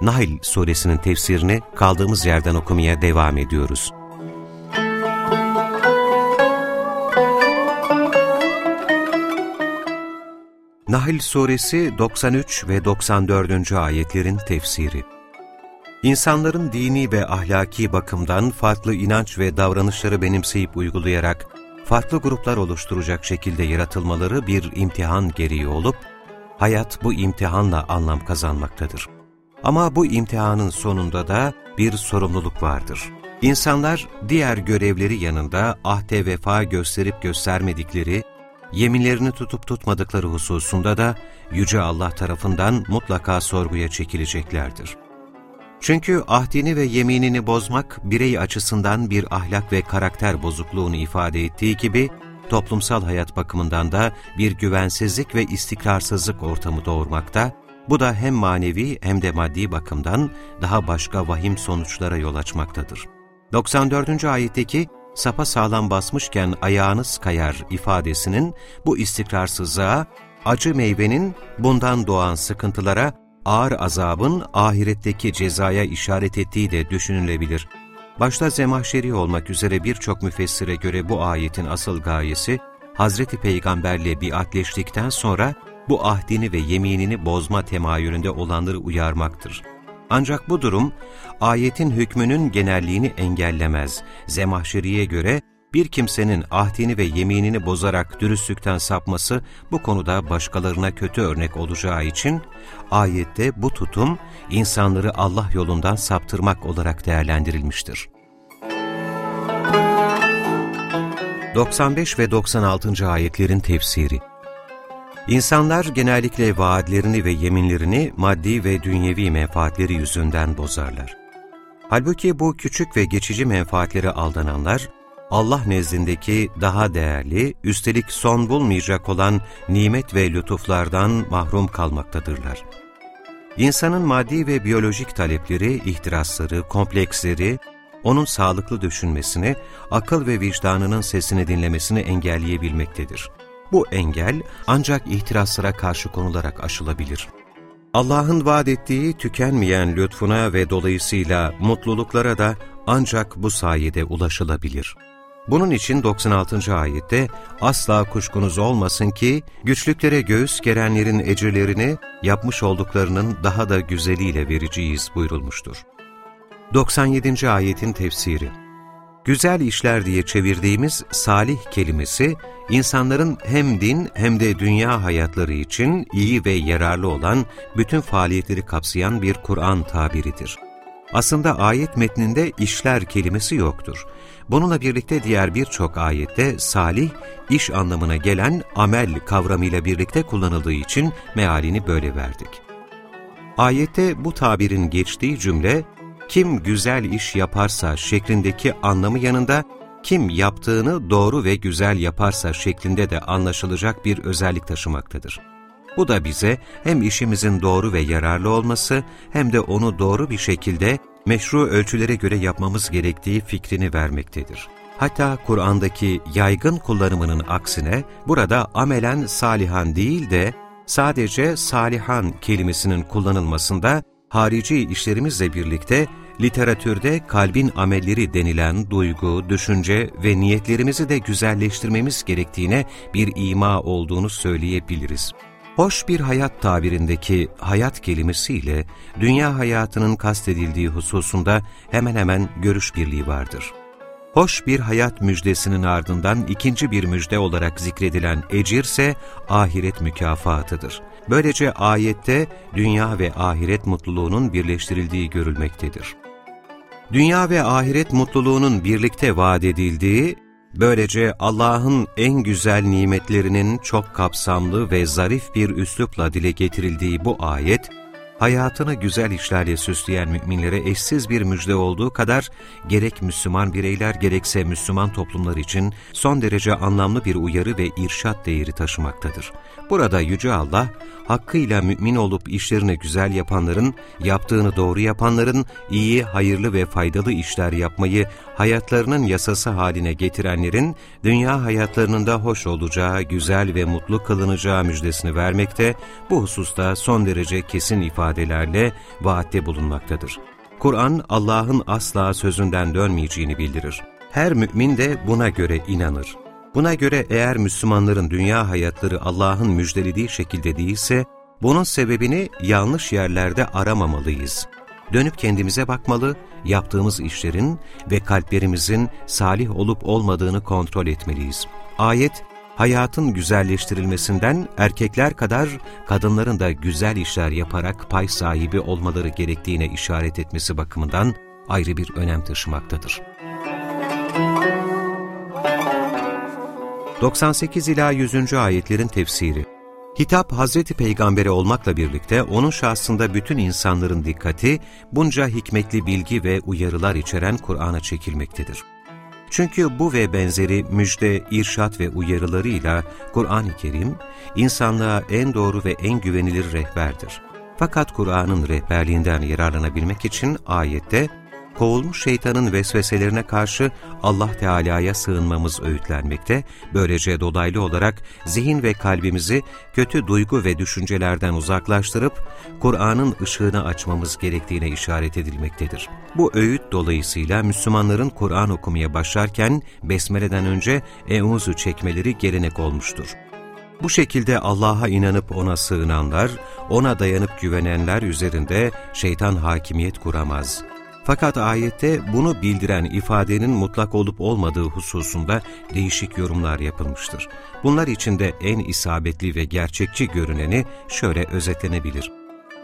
Nahl suresinin tefsirini kaldığımız yerden okumaya devam ediyoruz. Nahl suresi 93 ve 94. ayetlerin tefsiri İnsanların dini ve ahlaki bakımdan farklı inanç ve davranışları benimseyip uygulayarak farklı gruplar oluşturacak şekilde yaratılmaları bir imtihan gereği olup, hayat bu imtihanla anlam kazanmaktadır. Ama bu imtihanın sonunda da bir sorumluluk vardır. İnsanlar diğer görevleri yanında ahde vefa gösterip göstermedikleri, yeminlerini tutup tutmadıkları hususunda da Yüce Allah tarafından mutlaka sorguya çekileceklerdir. Çünkü ahdini ve yeminini bozmak birey açısından bir ahlak ve karakter bozukluğunu ifade ettiği gibi, toplumsal hayat bakımından da bir güvensizlik ve istikrarsızlık ortamı doğurmakta, bu da hem manevi hem de maddi bakımdan daha başka vahim sonuçlara yol açmaktadır. 94. ayetteki sapa sağlam basmışken ayağınız kayar ifadesinin bu istikrarsızlığa, acı meyvenin bundan doğan sıkıntılara, ağır azabın ahiretteki cezaya işaret ettiği de düşünülebilir. Başta Zemahşeri olmak üzere birçok müfessire göre bu ayetin asıl gayesi, Hazreti Peygamberle biatleştikten sonra bu ahdini ve yeminini bozma temayülünde olanları uyarmaktır. Ancak bu durum, ayetin hükmünün genelliğini engellemez. Zemahşeri'ye göre, bir kimsenin ahdini ve yeminini bozarak dürüstlükten sapması bu konuda başkalarına kötü örnek olacağı için ayette bu tutum insanları Allah yolundan saptırmak olarak değerlendirilmiştir. 95 ve 96. ayetlerin tefsiri İnsanlar genellikle vaatlerini ve yeminlerini maddi ve dünyevi menfaatleri yüzünden bozarlar. Halbuki bu küçük ve geçici menfaatlere aldananlar, Allah nezdindeki daha değerli, üstelik son bulmayacak olan nimet ve lütuflardan mahrum kalmaktadırlar. İnsanın maddi ve biyolojik talepleri, ihtirasları, kompleksleri, onun sağlıklı düşünmesini, akıl ve vicdanının sesini dinlemesini engelleyebilmektedir. Bu engel ancak ihtiraslara karşı konularak aşılabilir. Allah'ın vaat ettiği tükenmeyen lütfuna ve dolayısıyla mutluluklara da ancak bu sayede ulaşılabilir. Bunun için 96. ayette asla kuşkunuz olmasın ki güçlüklere göğüs gerenlerin ecirlerini yapmış olduklarının daha da güzeliyle vereceğiz buyurulmuştur. 97. ayetin tefsiri Güzel işler diye çevirdiğimiz salih kelimesi, insanların hem din hem de dünya hayatları için iyi ve yararlı olan bütün faaliyetleri kapsayan bir Kur'an tabiridir. Aslında ayet metninde işler kelimesi yoktur. Bununla birlikte diğer birçok ayette salih, iş anlamına gelen amel kavramıyla birlikte kullanıldığı için mealini böyle verdik. Ayette bu tabirin geçtiği cümle, kim güzel iş yaparsa şeklindeki anlamı yanında, kim yaptığını doğru ve güzel yaparsa şeklinde de anlaşılacak bir özellik taşımaktadır. Bu da bize hem işimizin doğru ve yararlı olması hem de onu doğru bir şekilde meşru ölçülere göre yapmamız gerektiği fikrini vermektedir. Hatta Kur'an'daki yaygın kullanımının aksine burada amelen salihan değil de sadece salihan kelimesinin kullanılmasında harici işlerimizle birlikte literatürde kalbin amelleri denilen duygu, düşünce ve niyetlerimizi de güzelleştirmemiz gerektiğine bir ima olduğunu söyleyebiliriz. Hoş bir hayat tabirindeki hayat kelimesiyle dünya hayatının kastedildiği hususunda hemen hemen görüş birliği vardır. Hoş bir hayat müjdesinin ardından ikinci bir müjde olarak zikredilen ecir ise ahiret mükafatıdır. Böylece ayette dünya ve ahiret mutluluğunun birleştirildiği görülmektedir. Dünya ve ahiret mutluluğunun birlikte vaat edildiği, böylece Allah'ın en güzel nimetlerinin çok kapsamlı ve zarif bir üslupla dile getirildiği bu ayet, hayatını güzel işlerle süsleyen müminlere eşsiz bir müjde olduğu kadar gerek Müslüman bireyler gerekse Müslüman toplumlar için son derece anlamlı bir uyarı ve irşat değeri taşımaktadır. Burada Yüce Allah, hakkıyla mümin olup işlerini güzel yapanların, yaptığını doğru yapanların, iyi, hayırlı ve faydalı işler yapmayı hayatlarının yasası haline getirenlerin, dünya hayatlarının da hoş olacağı, güzel ve mutlu kılınacağı müjdesini vermekte, bu hususta son derece kesin ifadelerle vaatte bulunmaktadır. Kur'an, Allah'ın asla sözünden dönmeyeceğini bildirir. Her mümin de buna göre inanır. Buna göre eğer Müslümanların dünya hayatları Allah'ın müjdelediği şekilde değilse, bunun sebebini yanlış yerlerde aramamalıyız. Dönüp kendimize bakmalı, yaptığımız işlerin ve kalplerimizin salih olup olmadığını kontrol etmeliyiz. Ayet, hayatın güzelleştirilmesinden erkekler kadar kadınların da güzel işler yaparak pay sahibi olmaları gerektiğine işaret etmesi bakımından ayrı bir önem taşımaktadır. 98 ila 100. ayetlerin tefsiri Hitap Hazreti Peygamber'e olmakla birlikte onun şahsında bütün insanların dikkati bunca hikmetli bilgi ve uyarılar içeren Kur'an'a çekilmektedir. Çünkü bu ve benzeri müjde, irşat ve uyarılarıyla Kur'an-ı Kerim, insanlığa en doğru ve en güvenilir rehberdir. Fakat Kur'an'ın rehberliğinden yararlanabilmek için ayette, kovulmuş şeytanın vesveselerine karşı Allah Teala'ya sığınmamız öğütlenmekte, böylece dolaylı olarak zihin ve kalbimizi kötü duygu ve düşüncelerden uzaklaştırıp Kur'an'ın ışığını açmamız gerektiğine işaret edilmektedir. Bu öğüt dolayısıyla Müslümanların Kur'an okumaya başlarken Besmele'den önce Eûzü çekmeleri gelenek olmuştur. Bu şekilde Allah'a inanıp O'na sığınanlar, O'na dayanıp güvenenler üzerinde şeytan hakimiyet kuramaz. Fakat ayette bunu bildiren ifadenin mutlak olup olmadığı hususunda değişik yorumlar yapılmıştır. Bunlar içinde en isabetli ve gerçekçi görüneni şöyle özetlenebilir.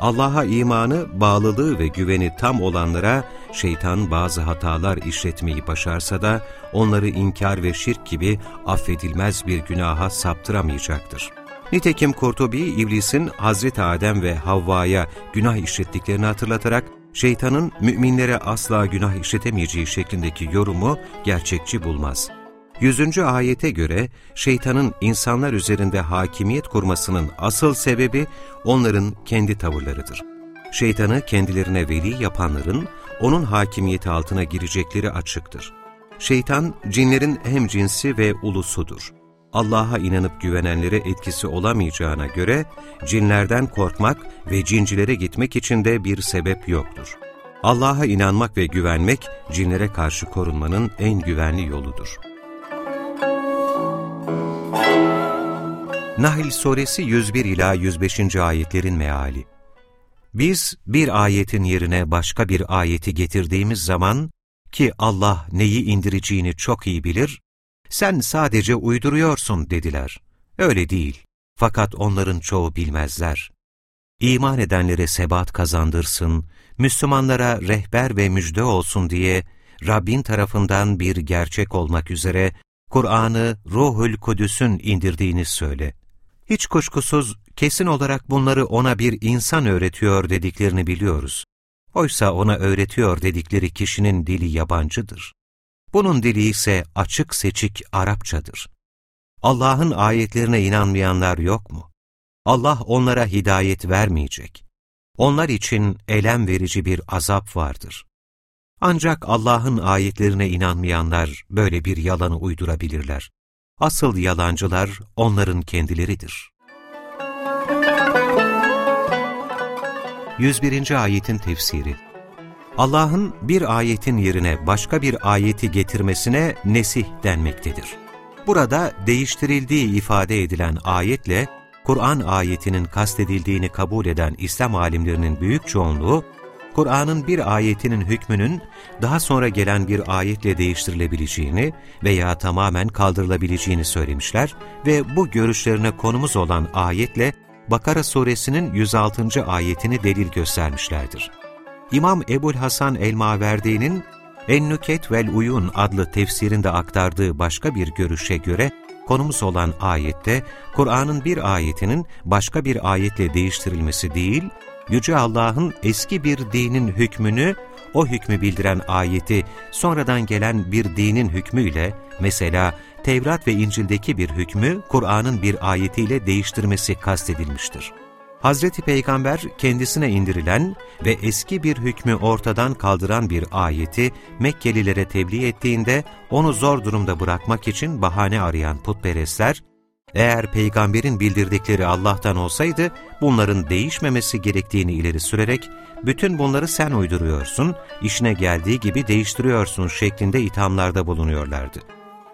Allah'a imanı, bağlılığı ve güveni tam olanlara şeytan bazı hatalar işletmeyi başarsa da onları inkar ve şirk gibi affedilmez bir günaha saptıramayacaktır. Nitekim Kurtubi, iblisin Hazreti Adem ve Havva'ya günah işlettiklerini hatırlatarak şeytanın müminlere asla günah işletemeyeceği şeklindeki yorumu gerçekçi bulmaz. Yüzüncü ayete göre şeytanın insanlar üzerinde hakimiyet kurmasının asıl sebebi onların kendi tavırlarıdır. Şeytanı kendilerine veli yapanların onun hakimiyeti altına girecekleri açıktır. Şeytan cinlerin hem cinsi ve ulusudur. Allah'a inanıp güvenenlere etkisi olamayacağına göre cinlerden korkmak ve cincilere gitmek için de bir sebep yoktur. Allah'a inanmak ve güvenmek cinlere karşı korunmanın en güvenli yoludur. Nahl Suresi 101 ila 105. ayetlerin meali. Biz bir ayetin yerine başka bir ayeti getirdiğimiz zaman ki Allah neyi indireceğini çok iyi bilir, sen sadece uyduruyorsun dediler. Öyle değil. Fakat onların çoğu bilmezler. İman edenlere sebat kazandırsın, Müslümanlara rehber ve müjde olsun diye Rabbin tarafından bir gerçek olmak üzere Kur'an'ı Ruhul Kudüs'ün indirdiğini söyle. Hiç kuşkusuz kesin olarak bunları ona bir insan öğretiyor dediklerini biliyoruz. Oysa ona öğretiyor dedikleri kişinin dili yabancıdır. Bunun dili ise açık seçik Arapçadır. Allah'ın ayetlerine inanmayanlar yok mu? Allah onlara hidayet vermeyecek. Onlar için elem verici bir azap vardır. Ancak Allah'ın ayetlerine inanmayanlar böyle bir yalanı uydurabilirler. Asıl yalancılar onların kendileridir. 101. Ayetin Tefsiri Allah'ın bir ayetin yerine başka bir ayeti getirmesine nesih denmektedir. Burada değiştirildiği ifade edilen ayetle, Kur'an ayetinin kastedildiğini kabul eden İslam alimlerinin büyük çoğunluğu, Kur'an'ın bir ayetinin hükmünün daha sonra gelen bir ayetle değiştirilebileceğini veya tamamen kaldırılabileceğini söylemişler ve bu görüşlerine konumuz olan ayetle Bakara suresinin 106. ayetini delil göstermişlerdir. İmam Ebul Hasan el-Maverdi'nin En-Nüket vel Uyun adlı tefsirinde aktardığı başka bir görüşe göre konumuz olan ayette Kur'an'ın bir ayetinin başka bir ayetle değiştirilmesi değil, Yüce Allah'ın eski bir dinin hükmünü, o hükmü bildiren ayeti sonradan gelen bir dinin hükmüyle, mesela Tevrat ve İncil'deki bir hükmü Kur'an'ın bir ayetiyle değiştirmesi kastedilmiştir. Hazreti Peygamber kendisine indirilen ve eski bir hükmü ortadan kaldıran bir ayeti Mekkelilere tebliğ ettiğinde onu zor durumda bırakmak için bahane arayan putperestler, eğer peygamberin bildirdikleri Allah'tan olsaydı bunların değişmemesi gerektiğini ileri sürerek bütün bunları sen uyduruyorsun, işine geldiği gibi değiştiriyorsun şeklinde ithamlarda bulunuyorlardı.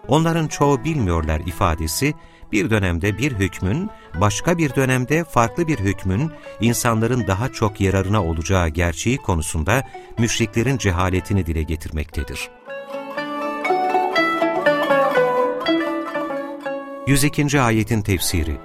Onların çoğu bilmiyorlar ifadesi bir dönemde bir hükmün, başka bir dönemde farklı bir hükmün insanların daha çok yararına olacağı gerçeği konusunda müşriklerin cehaletini dile getirmektedir. 102. Ayetin Tefsiri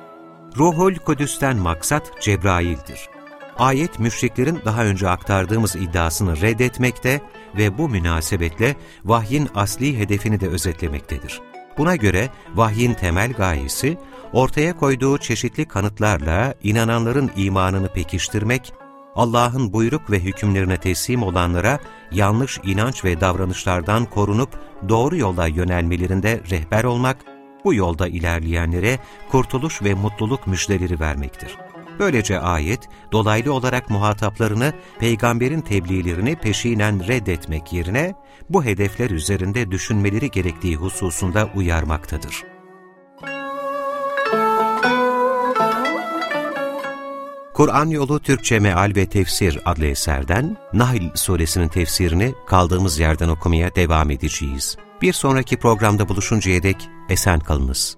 Ruhul Kudüs'ten maksat Cebrail'dir. Ayet müşriklerin daha önce aktardığımız iddiasını reddetmekte ve bu münasebetle vahyin asli hedefini de özetlemektedir. Buna göre vahyin temel gayesi, ortaya koyduğu çeşitli kanıtlarla inananların imanını pekiştirmek, Allah'ın buyruk ve hükümlerine teslim olanlara yanlış inanç ve davranışlardan korunup doğru yolda yönelmelerinde rehber olmak, bu yolda ilerleyenlere kurtuluş ve mutluluk müjdeleri vermektir. Böylece ayet, dolaylı olarak muhataplarını peygamberin tebliğlerini peşinen reddetmek yerine bu hedefler üzerinde düşünmeleri gerektiği hususunda uyarmaktadır. Kur'an Yolu Türkçe Meal ve Tefsir adlı eserden Nahl suresinin tefsirini kaldığımız yerden okumaya devam edeceğiz. Bir sonraki programda buluşuncaya dek esen kalınız.